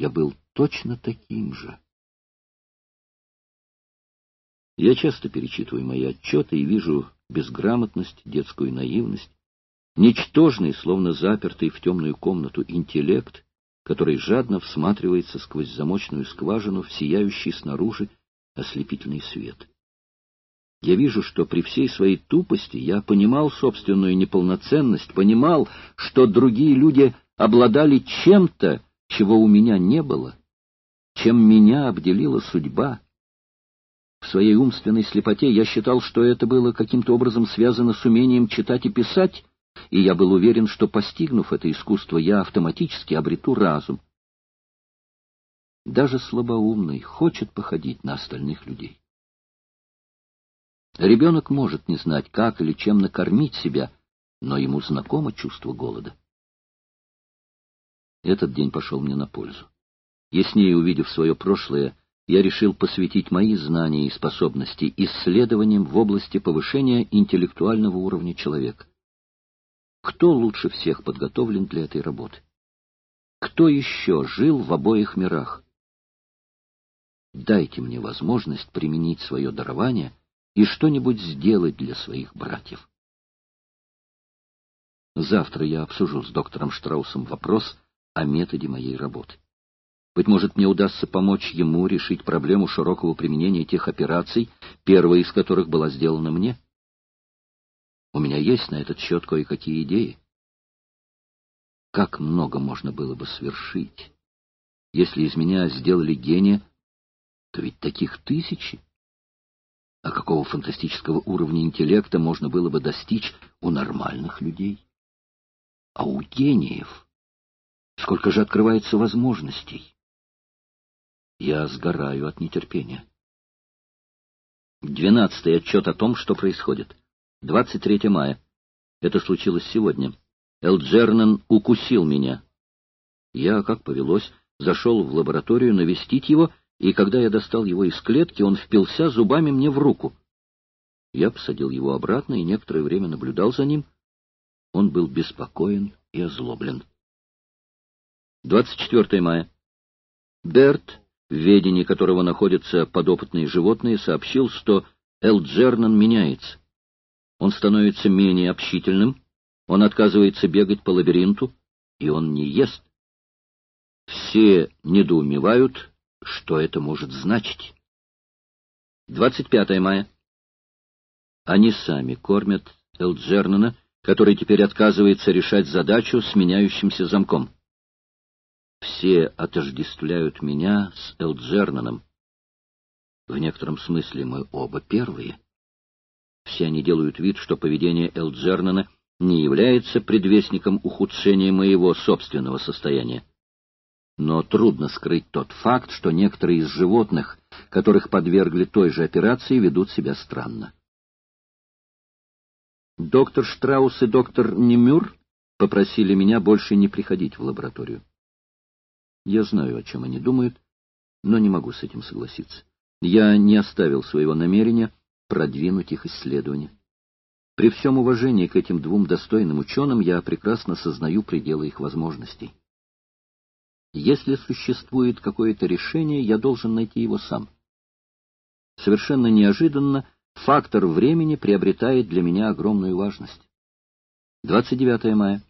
я был точно таким же. Я часто перечитываю мои отчеты и вижу безграмотность, детскую наивность, ничтожный, словно запертый в темную комнату интеллект, который жадно всматривается сквозь замочную скважину в сияющий снаружи ослепительный свет. Я вижу, что при всей своей тупости я понимал собственную неполноценность, понимал, что другие люди обладали чем-то, чего у меня не было, чем меня обделила судьба. В своей умственной слепоте я считал, что это было каким-то образом связано с умением читать и писать, и я был уверен, что, постигнув это искусство, я автоматически обрету разум. Даже слабоумный хочет походить на остальных людей. Ребенок может не знать, как или чем накормить себя, но ему знакомо чувство голода. Этот день пошел мне на пользу. Яснее увидев свое прошлое, я решил посвятить мои знания и способности исследованиям в области повышения интеллектуального уровня человека. Кто лучше всех подготовлен для этой работы? Кто еще жил в обоих мирах? Дайте мне возможность применить свое дарование и что-нибудь сделать для своих братьев. Завтра я обсужу с доктором Штраусом вопрос о методе моей работы. Быть может, мне удастся помочь ему решить проблему широкого применения тех операций, первая из которых была сделана мне. У меня есть на этот счет кое-какие идеи. Как много можно было бы свершить? Если из меня сделали гения, то ведь таких тысячи. А какого фантастического уровня интеллекта можно было бы достичь у нормальных людей? А у гениев сколько же открывается возможностей? Я сгораю от нетерпения. Двенадцатый отчет о том, что происходит. 23 мая. Это случилось сегодня. Элджернан укусил меня. Я, как повелось, зашел в лабораторию навестить его, и когда я достал его из клетки, он впился зубами мне в руку. Я посадил его обратно и некоторое время наблюдал за ним. Он был беспокоен и озлоблен. 24 мая. Берт, в ведении которого находятся подопытные животные, сообщил, что Элджернан меняется. Он становится менее общительным, он отказывается бегать по лабиринту, и он не ест. Все недоумевают, что это может значить. 25 мая. Они сами кормят Элджернана, который теперь отказывается решать задачу с меняющимся замком. Все отождествляют меня с Элджернаном. В некотором смысле мы оба первые. Все они делают вид, что поведение Элджернана не является предвестником ухудшения моего собственного состояния. Но трудно скрыть тот факт, что некоторые из животных, которых подвергли той же операции, ведут себя странно. Доктор Штраус и доктор Немюр попросили меня больше не приходить в лабораторию. Я знаю, о чем они думают, но не могу с этим согласиться. Я не оставил своего намерения продвинуть их исследования. При всем уважении к этим двум достойным ученым я прекрасно сознаю пределы их возможностей. Если существует какое-то решение, я должен найти его сам. Совершенно неожиданно фактор времени приобретает для меня огромную важность. 29 мая.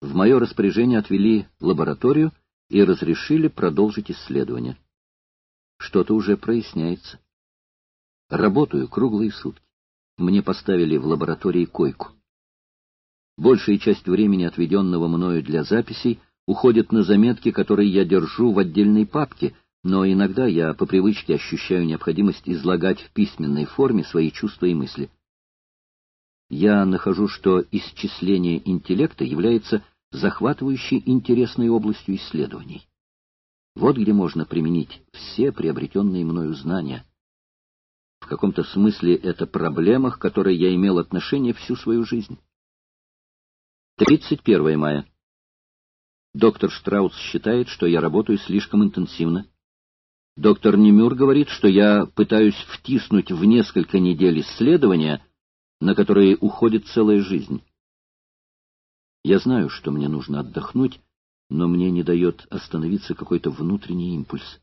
В мое распоряжение отвели лабораторию и разрешили продолжить исследование. Что-то уже проясняется. Работаю круглые сутки. Мне поставили в лаборатории койку. Большая часть времени, отведенного мною для записей, уходит на заметки, которые я держу в отдельной папке, но иногда я по привычке ощущаю необходимость излагать в письменной форме свои чувства и мысли. Я нахожу, что исчисление интеллекта является захватывающей интересной областью исследований. Вот где можно применить все приобретенные мною знания — в каком-то смысле это проблема, к которой я имел отношение всю свою жизнь. 31 мая. Доктор Штраус считает, что я работаю слишком интенсивно. Доктор Немюр говорит, что я пытаюсь втиснуть в несколько недель исследования, на которые уходит целая жизнь. Я знаю, что мне нужно отдохнуть, но мне не дает остановиться какой-то внутренний импульс.